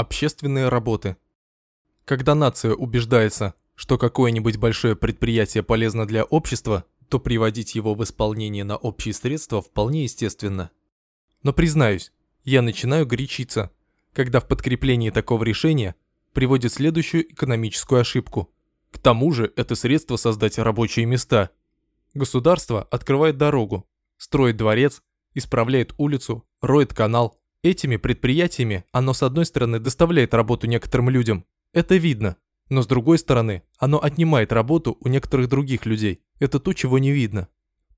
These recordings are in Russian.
Общественные работы. Когда нация убеждается, что какое-нибудь большое предприятие полезно для общества, то приводить его в исполнение на общие средства вполне естественно. Но признаюсь, я начинаю горячиться, когда в подкреплении такого решения приводит следующую экономическую ошибку. К тому же это средство создать рабочие места. Государство открывает дорогу, строит дворец, исправляет улицу, роет канал. Этими предприятиями оно с одной стороны доставляет работу некоторым людям, это видно, но с другой стороны, оно отнимает работу у некоторых других людей, это то, чего не видно.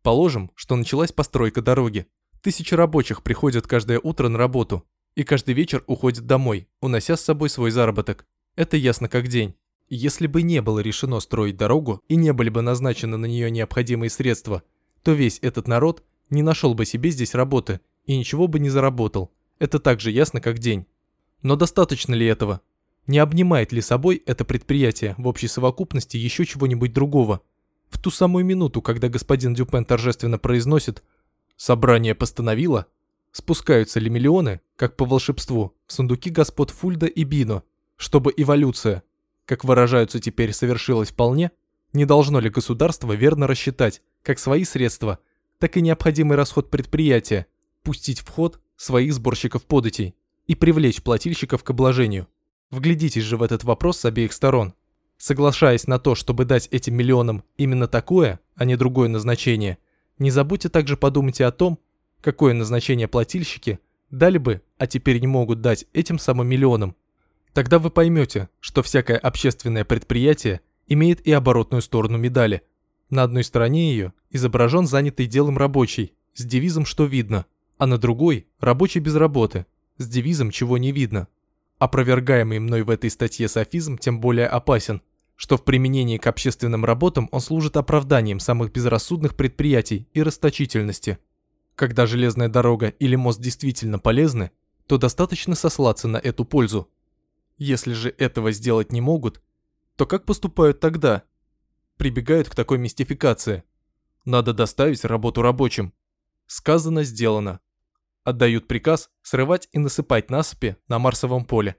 Положим, что началась постройка дороги. Тысячи рабочих приходят каждое утро на работу, и каждый вечер уходят домой, унося с собой свой заработок. Это ясно как день. Если бы не было решено строить дорогу и не были бы назначены на нее необходимые средства, то весь этот народ не нашел бы себе здесь работы и ничего бы не заработал. Это так же ясно как день. Но достаточно ли этого? Не обнимает ли собой это предприятие в общей совокупности еще чего-нибудь другого? В ту самую минуту, когда господин Дюпен торжественно произносит «Собрание постановило», спускаются ли миллионы, как по волшебству, в сундуки господ Фульда и Бино, чтобы эволюция, как выражаются теперь, совершилась вполне, не должно ли государство верно рассчитать как свои средства, так и необходимый расход предприятия, пустить в ход своих сборщиков податей и привлечь плательщиков к обложению. Вглядитесь же в этот вопрос с обеих сторон. Соглашаясь на то, чтобы дать этим миллионам именно такое, а не другое назначение, не забудьте также подумать и о том, какое назначение плательщики дали бы, а теперь не могут дать этим самым миллионам. Тогда вы поймете, что всякое общественное предприятие имеет и оборотную сторону медали. На одной стороне ее изображен занятый делом рабочий, с девизом «что видно», а на другой – рабочий без работы, с девизом «чего не видно». Опровергаемый мной в этой статье софизм тем более опасен, что в применении к общественным работам он служит оправданием самых безрассудных предприятий и расточительности. Когда железная дорога или мост действительно полезны, то достаточно сослаться на эту пользу. Если же этого сделать не могут, то как поступают тогда? Прибегают к такой мистификации. Надо доставить работу рабочим. Сказано, сделано отдают приказ срывать и насыпать насыпи на Марсовом поле.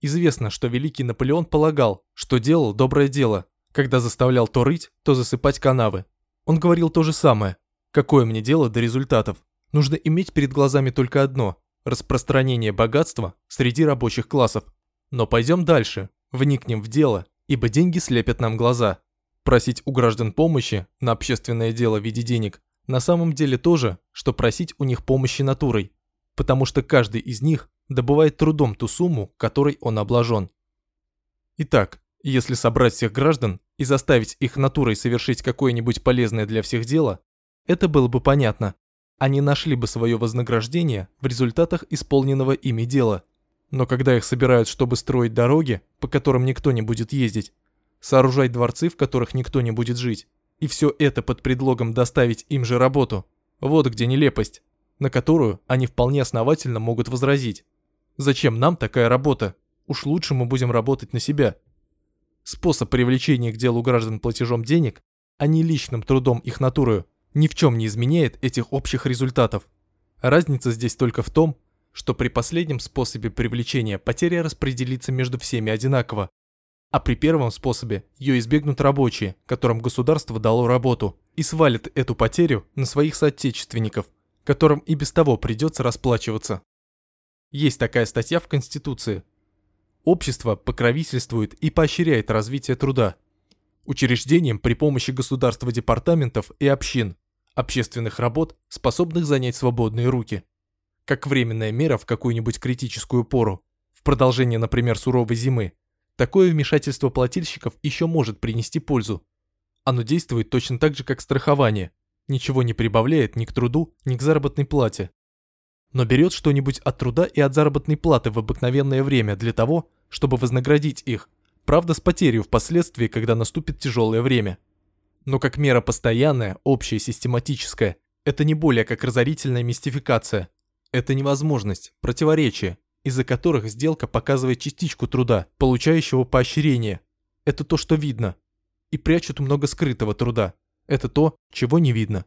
Известно, что великий Наполеон полагал, что делал доброе дело, когда заставлял то рыть, то засыпать канавы. Он говорил то же самое. Какое мне дело до результатов? Нужно иметь перед глазами только одно – распространение богатства среди рабочих классов. Но пойдем дальше, вникнем в дело, ибо деньги слепят нам глаза. Просить у граждан помощи на общественное дело в виде денег на самом деле то же, что просить у них помощи натурой, потому что каждый из них добывает трудом ту сумму, которой он обложен. Итак, если собрать всех граждан и заставить их натурой совершить какое-нибудь полезное для всех дело, это было бы понятно. Они нашли бы свое вознаграждение в результатах исполненного ими дела. Но когда их собирают, чтобы строить дороги, по которым никто не будет ездить, сооружать дворцы, в которых никто не будет жить, и все это под предлогом доставить им же работу. Вот где нелепость, на которую они вполне основательно могут возразить. Зачем нам такая работа? Уж лучше мы будем работать на себя. Способ привлечения к делу граждан платежом денег, а не личным трудом их натурою, ни в чем не изменяет этих общих результатов. Разница здесь только в том, что при последнем способе привлечения потеря распределится между всеми одинаково, а при первом способе ее избегнут рабочие, которым государство дало работу, и свалит эту потерю на своих соотечественников, которым и без того придется расплачиваться. Есть такая статья в Конституции. Общество покровительствует и поощряет развитие труда. Учреждением при помощи государства департаментов и общин, общественных работ, способных занять свободные руки. Как временная мера в какую-нибудь критическую пору, в продолжение, например, суровой зимы, Такое вмешательство плательщиков еще может принести пользу. Оно действует точно так же, как страхование. Ничего не прибавляет ни к труду, ни к заработной плате. Но берет что-нибудь от труда и от заработной платы в обыкновенное время для того, чтобы вознаградить их, правда с потерей впоследствии, когда наступит тяжелое время. Но как мера постоянная, общая, систематическая, это не более как разорительная мистификация. Это невозможность, противоречие, из-за которых сделка показывает частичку труда, получающего поощрение. Это то, что видно. И прячут много скрытого труда. Это то, чего не видно.